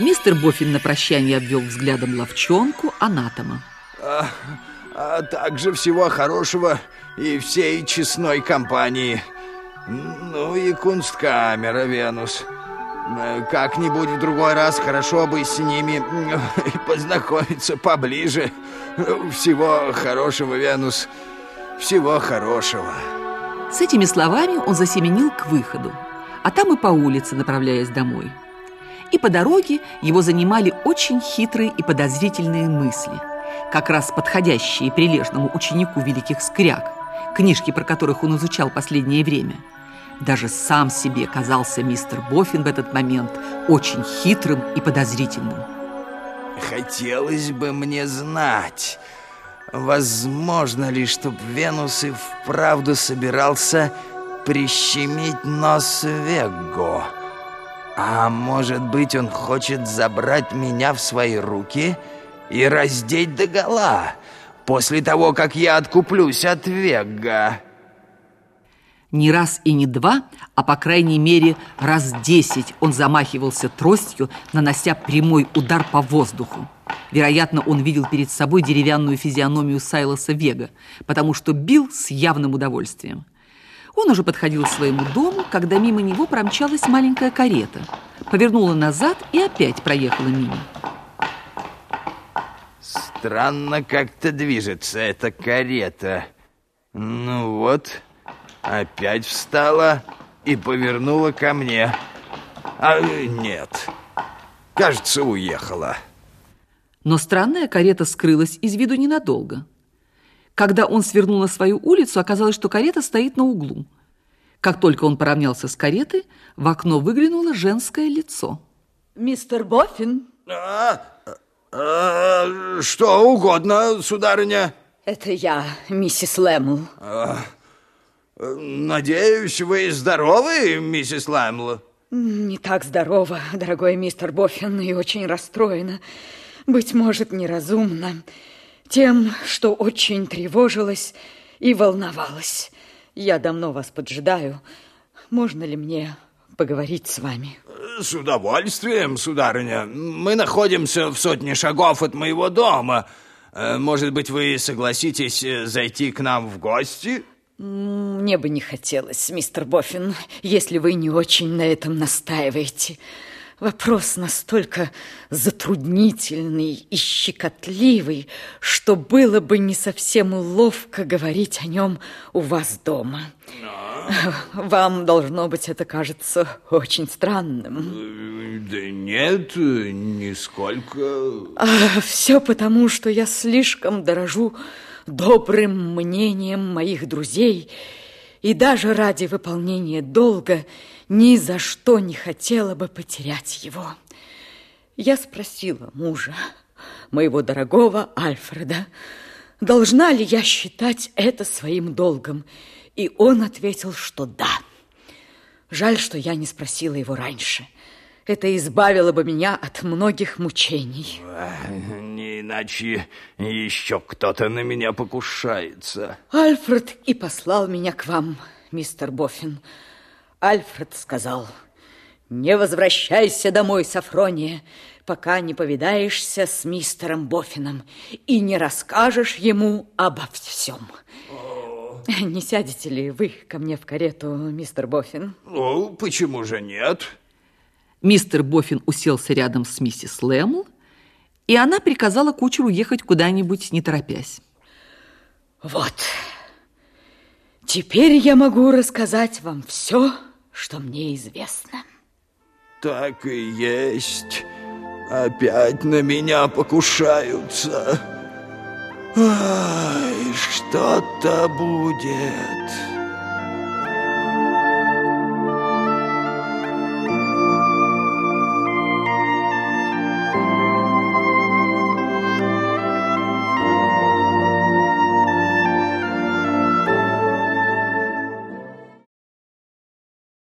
Мистер Боффин на прощание обвел взглядом ловчонку анатома. А, а также всего хорошего и всей честной компании. Ну и кунсткамера, Венус. Как-нибудь в другой раз хорошо бы с ними познакомиться поближе. Всего хорошего, Венус. Всего хорошего. С этими словами он засеменил к выходу, а там и по улице, направляясь домой. И по дороге его занимали очень хитрые и подозрительные мысли, как раз подходящие прилежному ученику великих скряг, книжки, про которых он изучал последнее время. Даже сам себе казался мистер Боффин в этот момент очень хитрым и подозрительным. Хотелось бы мне знать, возможно ли, чтоб Венус и вправду собирался прищемить нос Вегго. А может быть, он хочет забрать меня в свои руки и раздеть догола после того, как я откуплюсь от Вегга. Не раз и не два, а по крайней мере раз десять он замахивался тростью, нанося прямой удар по воздуху. Вероятно, он видел перед собой деревянную физиономию Сайлоса Вега, потому что бил с явным удовольствием. Он уже подходил к своему дому, когда мимо него промчалась маленькая карета. Повернула назад и опять проехала мимо. Странно как-то движется эта карета. Ну вот, опять встала и повернула ко мне. А нет, кажется, уехала. Но странная карета скрылась из виду ненадолго. Когда он свернул на свою улицу, оказалось, что карета стоит на углу. Как только он поравнялся с каретой, в окно выглянуло женское лицо. Мистер Боффин? А, а, что угодно, сударыня. Это я, миссис Лэмл. А, надеюсь, вы здоровы, миссис Лэмл? Не так здорова, дорогой мистер Боффин, и очень расстроена. Быть может, неразумно тем, что очень тревожилась и волновалась. Я давно вас поджидаю. Можно ли мне поговорить с вами? С удовольствием, сударыня. Мы находимся в сотне шагов от моего дома. Э, может быть, вы согласитесь э, зайти к нам в гости? Мне бы не хотелось, мистер Боффин, если вы не очень на этом настаиваете. Вопрос настолько затруднительный и щекотливый, что было бы не совсем ловко говорить о нем у вас дома. Вам, должно быть, это кажется очень странным. Да нет, нисколько. А, все потому, что я слишком дорожу добрым мнением моих друзей и даже ради выполнения долга ни за что не хотела бы потерять его. Я спросила мужа, моего дорогого Альфреда, должна ли я считать это своим долгом, и он ответил, что да. Жаль, что я не спросила его раньше. Это избавило бы меня от многих мучений. Не иначе еще кто-то на меня покушается. Альфред и послал меня к вам, мистер Боффин. Альфред сказал, не возвращайся домой, Сафрония, пока не повидаешься с мистером Боффином и не расскажешь ему обо всем. Не сядете ли вы ко мне в карету, мистер Боффин? Ну, почему же нет? Мистер Боффин уселся рядом с миссис Лэмл, и она приказала кучеру ехать куда-нибудь, не торопясь. Вот, теперь я могу рассказать вам все, что мне известно. Так и есть. Опять на меня покушаются. Ай, что-то будет.